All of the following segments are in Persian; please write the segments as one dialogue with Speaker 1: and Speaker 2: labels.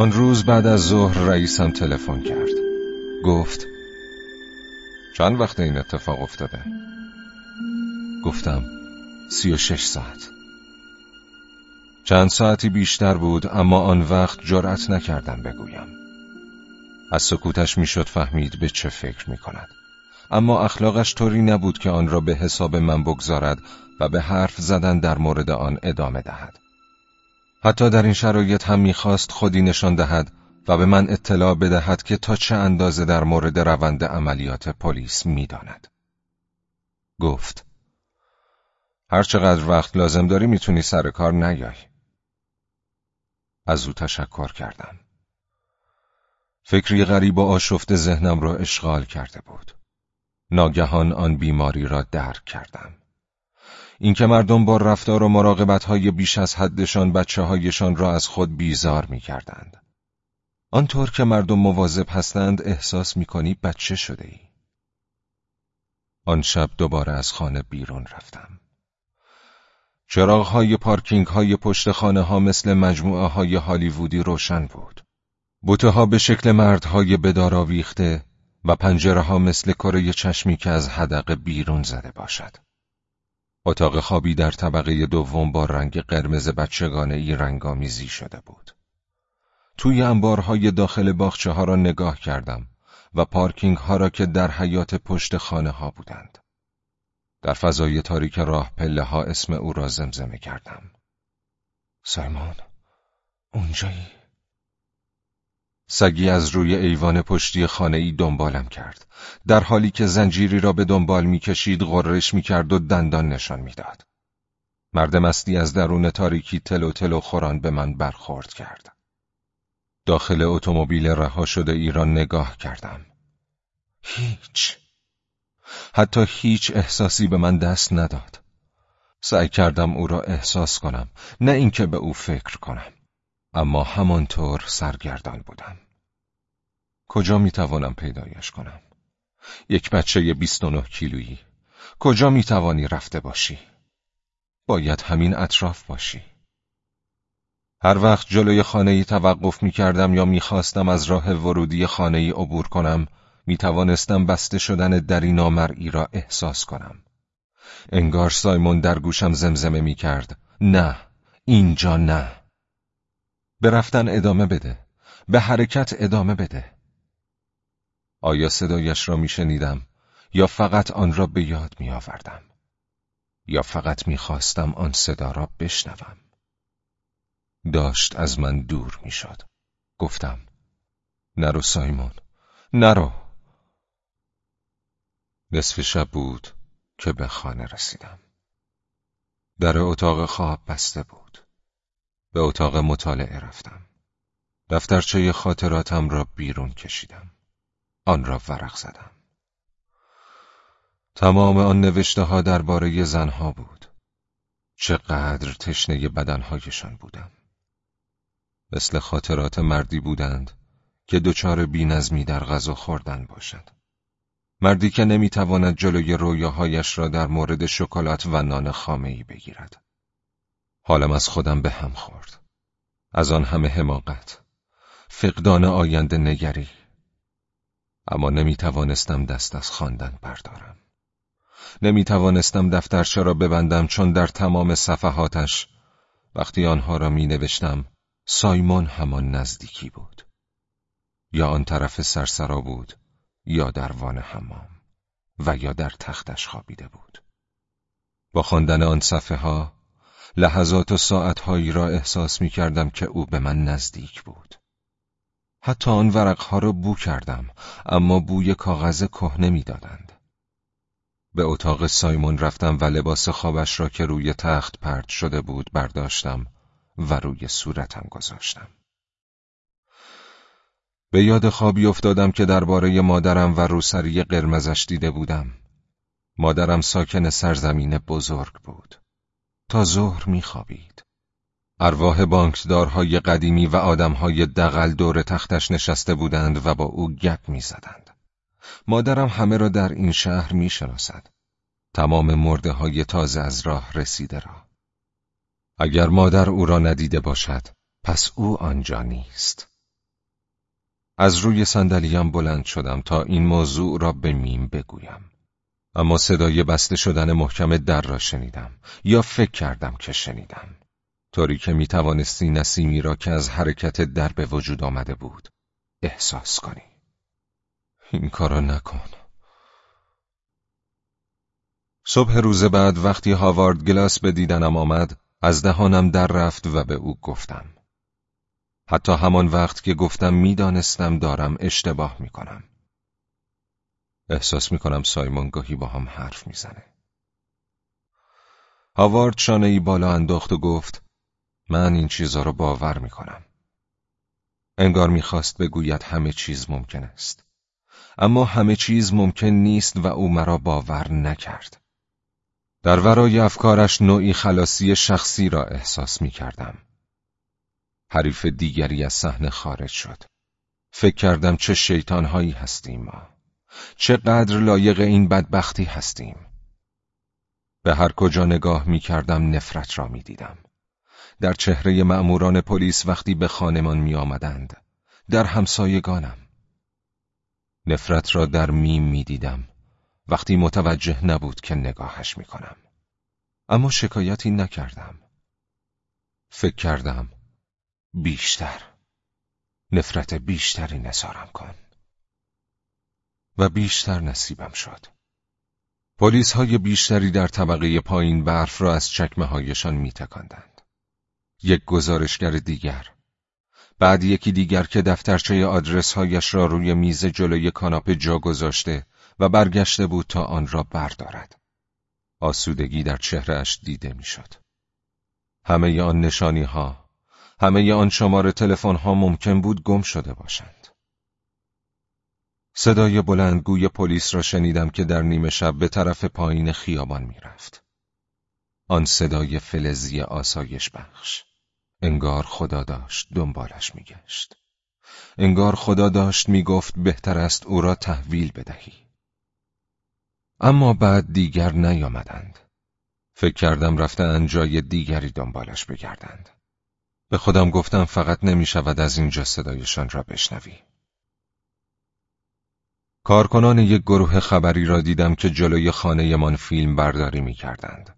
Speaker 1: آن روز بعد از ظهر رئیسم تلفن کرد. گفت چند وقت این اتفاق افتاده؟ گفتم سی و شش ساعت. چند ساعتی بیشتر بود اما آن وقت جرأت نکردم بگویم. از سکوتش می‌شد فهمید به چه فکر می کند اما اخلاقش طوری نبود که آن را به حساب من بگذارد و به حرف زدن در مورد آن ادامه دهد. حتی در این شرایط هم می‌خواست خودی نشان دهد و به من اطلاع بدهد که تا چه اندازه در مورد روند عملیات پلیس می‌داند. گفت هر چقدر وقت لازم داری می‌تونی سر کار نیای. از او تشکر کردم. فکری غریب و آشفت ذهنم را اشغال کرده بود. ناگهان آن بیماری را درک کردم. اینکه مردم با رفتار و مراقبت های بیش از حدشان بچه هایشان را از خود بیزار می کردند. آنطور که مردم مواظب هستند احساس می کنی بچه شده ای. آن شب دوباره از خانه بیرون رفتم. چراغ های پارکینگ های پشت خانه ها مثل مجموعه های هالیوودی روشن بود. بوته ها به شکل مردهای بدار آویخته و پنجره ها مثل کره چشمی که از حدقه بیرون زده باشد. اتاق خوابی در طبقه دوم با رنگ قرمز بچگانه ای رنگامیزی شده بود. توی انبارهای داخل باخچه ها را نگاه کردم و پارکینگ ها را که در حیات پشت خانه ها بودند. در فضای تاریک راه پله ها اسم او را زمزمه کردم. سایمون، اونجایی؟ سگی از روی ایوان پشتی خانه ای دنبالم کرد. در حالی که زنجیری را به دنبال می‌کشید غرش می‌کرد و دندان نشان می‌داد. مرد مستی از درون تاریکی تلو تلو خوران به من برخورد کرد. داخل اتومبیل رها شده ای را نگاه کردم. هیچ. حتی هیچ احساسی به من دست نداد. سعی کردم او را احساس کنم، نه اینکه به او فکر کنم. اما همانطور سرگردان بودم. کجا می توانم پیدایش کنم؟ یک بچه 29 کیلویی. کجا می توانی رفته باشی؟ باید همین اطراف باشی. هر وقت جلوی خانه ای توقف می کردم یا می خواستم از راه ورودی خانه ای عبور کنم می توانستم بسته شدن دری نامرئی را احساس کنم. انگار سایمون در گوشم زمزمه می کرد. نه، اینجا نه. به رفتن ادامه بده. به حرکت ادامه بده. آیا صدایش را میشنیدم یا فقط آن را به یاد می آوردم؟ یا فقط می‌خواستم آن صدا را بشنوم؟ داشت از من دور می‌شد. گفتم نرو سایمون نرو نصف شب بود که به خانه رسیدم در اتاق خواب بسته بود به اتاق مطالعه رفتم. دفترچه خاطراتم را بیرون کشیدم. آن را ورق زدم. تمام آن نوشته ها درباره زنها بود. چقدر تشنه بدنهایشان بودم. مثل خاطرات مردی بودند که دچار بینظمی در غذا خوردن باشد. مردی که نمی‌تواند جلوی رویاهایش را در مورد شکلات و نان خامه بگیرد. حالم از خودم به هم خورد. از آن همه حماقت فقدان آینده نگری. اما نمی توانستم دست از خواندن بردارم. نمی توانستم دفترچه را ببندم چون در تمام صفحاتش وقتی آنها را می نوشتم سایمون همان نزدیکی بود. یا آن طرف سرسرا بود یا در وان حمام و یا در تختش خوابیده بود. با خواندن آن صفحه ها لحظات و ساعتهایی را احساس می کردم که او به من نزدیک بود حتی آن ورقها را بو کردم اما بوی کاغذ کهنه می‌دادند. به اتاق سایمون رفتم و لباس خوابش را که روی تخت پرد شده بود برداشتم و روی صورتم گذاشتم. به یاد خوابی افتادم که درباره مادرم و روسری قرمزش دیده بودم. مادرم ساکن سرزمین بزرگ بود. تا ظهر میخوابید. ارواح بانکدارهای قدیمی و آدمهای دقل دور تختش نشسته بودند و با او گپ می‌زدند. مادرم همه را در این شهر می‌شناسد. تمام مرده های تازه از راه رسیده را. اگر مادر او را ندیده باشد، پس او آنجا نیست. از روی صندلیم بلند شدم تا این موضوع را به میم بگویم. اما صدای بسته شدن محکم در را شنیدم یا فکر کردم که شنیدم. طوری که می توانستی نسیمی را که از حرکت در به وجود آمده بود احساس کنی. این کارا نکن. صبح روز بعد وقتی هاوارد گلاس به دیدنم آمد از دهانم در رفت و به او گفتم. حتی همان وقت که گفتم می‌دانستم دارم اشتباه می‌کنم. احساس می‌کنم سایمون گاهی با هم حرف می‌زنه. هاوارد شانه ای بالا انداخت و گفت من این چیزا رو باور می‌کنم. انگار می‌خواست بگوید همه چیز ممکن است. اما همه چیز ممکن نیست و او مرا باور نکرد. در ورای افکارش نوعی خلاصی شخصی را احساس می کردم. حریف دیگری از صحنه خارج شد. فکر کردم چه شیطانهایی هستیم ما. چقدر لایق این بدبختی هستیم. به هر کجا نگاه می کردم نفرت را می دیدم. در چهره مأموران پلیس وقتی به خانمان می آمدند. در همسایگانم. نفرت را در میم می دیدم. وقتی متوجه نبود که نگاهش می کنم. اما شکایتی نکردم. فکر کردم بیشتر نفرت بیشتری نسارم کن و بیشتر نصیبم شد پلیس های بیشتری در طبقه پایین برف را از چکمه هایشان می تکندند. یک گزارشگر دیگر بعد یکی دیگر که دفترچه آدرس هایش را روی میز جلوی کاناپه جا گذاشته و برگشته بود تا آن را بردارد. آسودگی در چهرهش دیده می‌شد. همه آن نشانی ها، همه آن شماره تلفن ها ممکن بود گم شده باشند. صدای بلندگوی پلیس را شنیدم که در نیمه شب به طرف پایین خیابان می‌رفت. آن صدای فلزی آسایش بخش. انگار خدا داشت دنبالش میگشت. انگار خدا داشت می‌گفت بهتر است او را تحویل بدهی. اما بعد دیگر نیامدند. فکر کردم رفتن جای دیگری دنبالش بگردند. به خودم گفتم فقط نمی شود از اینجا صدایشان را بشنوی. کارکنان یک گروه خبری را دیدم که جلوی خانهمان فیلم برداری می کردند.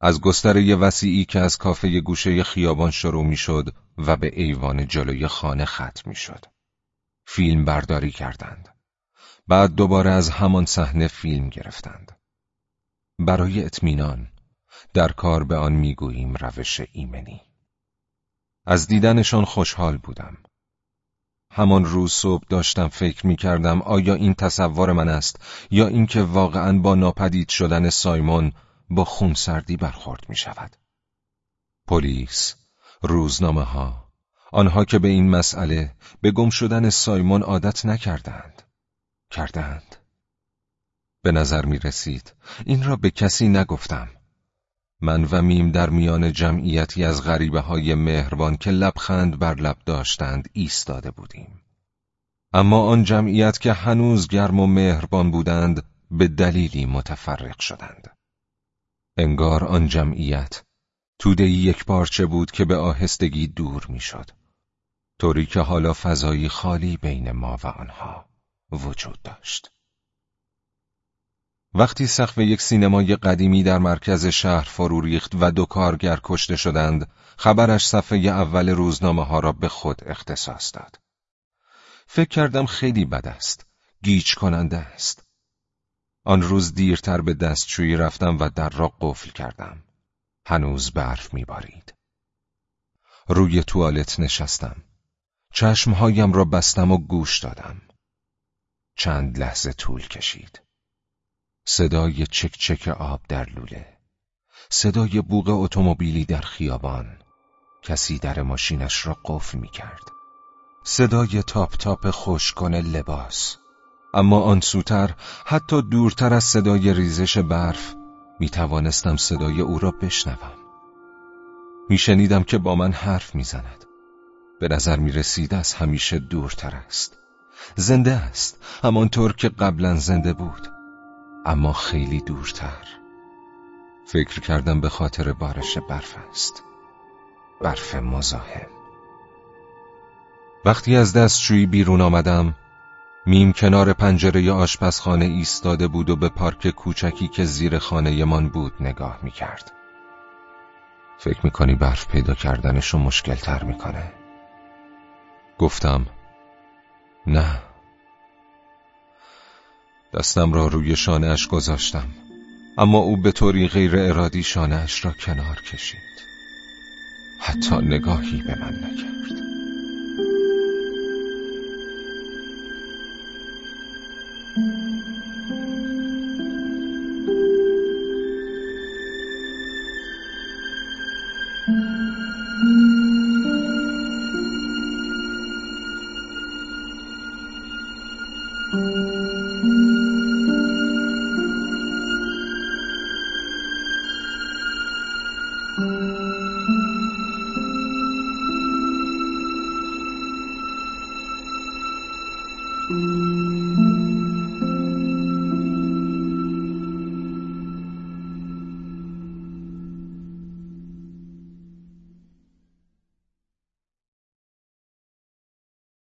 Speaker 1: از گستره وسیعی که از کافه گوشه خیابان شروع می شد و به ایوان جلوی خانه ختم می شد. فیلم برداری کردند. بعد دوباره از همان صحنه فیلم گرفتند. برای اطمینان در کار به آن می‌گوییم روش ایمنی. از دیدنشان خوشحال بودم. همان روز صبح داشتم فکر می کردم آیا این تصور من است یا اینکه واقعا با ناپدید شدن سایمون با خونسردی برخورد می شود. پلیس، روزنامه ها، آنها که به این مسئله به گم شدن سایمون عادت نکردند. کردند. به نظر می رسید این را به کسی نگفتم. من و میم در میان جمعیتی از غریبه های مهربان که لبخند بر لب داشتند ایستاده بودیم. اما آن جمعیت که هنوز گرم و مهربان بودند به دلیلی متفرق شدند. انگار آن جمعیت توده یک پارچه بود که به آهستگی دور می‌شد. طوری که حالا فضایی خالی بین ما و آنها وجود داشت. وقتی سقف یک سینمای قدیمی در مرکز شهر فرو ریخت و دو کارگر کشته شدند، خبرش صفحه اول روزنامه ها را به خود اختصاص داد. فکر کردم خیلی بد است، گیج کننده است. آن روز دیرتر به دستشویی رفتم و در را قفل کردم. هنوز برف میبارید. روی توالت نشستم. چشمهایم را بستم و گوش دادم. چند لحظه طول کشید. صدای چک چک آب در لوله. صدای بوغ اتومبیلی در خیابان. کسی در ماشینش را قفل می کرد. صدای تاپ تاپ خوشکن لباس. اما آن سوتر حتی دورتر از صدای ریزش برف می توانستم صدای او را بشنوم. می شنیدم که با من حرف می زند. به نظر می رسید از همیشه دورتر است. زنده است همانطور که قبلا زنده بود اما خیلی دورتر فکر کردم به خاطر بارش برف است برف مزاحم وقتی از دستشویی بیرون آمدم میم کنار پنجره آشپزخانه ایستاده بود و به پارک کوچکی که زیر خانه من بود نگاه می کرد. فکر می‌کنی برف پیدا کردنشو مشکل تر می‌کنه؟ گفتم نه دستم را روی شانهاش گذاشتم اما او به طوری غیر ارادی شانهاش را کنار کشید حتی نگاهی به من نکرد Thank you. 嗯。